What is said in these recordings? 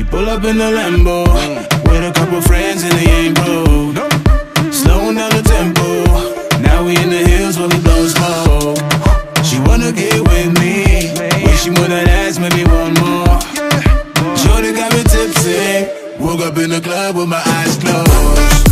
up in the Lambo with a couple friends and they ain't broke. Slowing down the tempo. Now we in the hills where we blow smoke. She wanna get with me. Wish she would have asked maybe one more. Shorty got me tipsy. Woke up in the club with my eyes closed.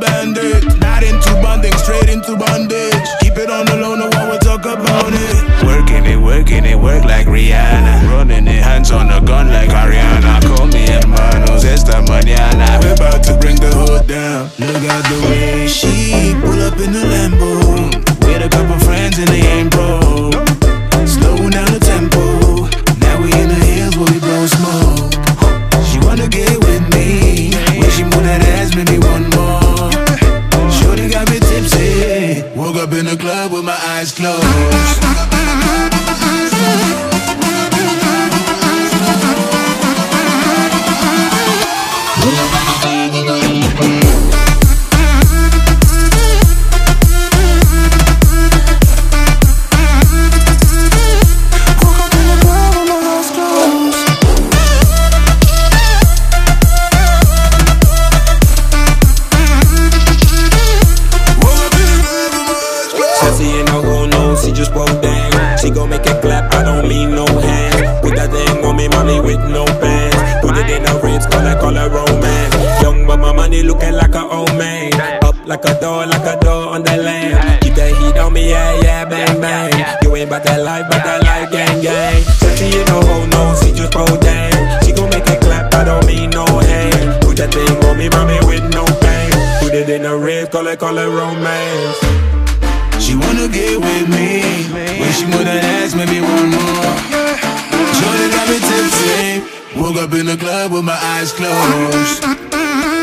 Bandit. Not into bonding, straight into bondage. Eyes closed. She gon' make it clap, I don't need no hands. Put that thing on me, mommy, with no pants. Put it in her ribs, call it, call it romance. Young but my money looking like a old man. Up like a door, like a door on the land. Keep that heat on me, yeah, yeah, bang, bang. You ain't about that life, but that life, gang, gang. Sassy ain't no who knows, she just broke down. She gon' make it clap, I don't mean no hands. Put that thing on me, mommy, with no pants. Put it in her ribs, call it, call it romance. She wanna get with me. When she would've asked maybe one more. Shorty got me tipsy. Woke up in the club with my eyes closed.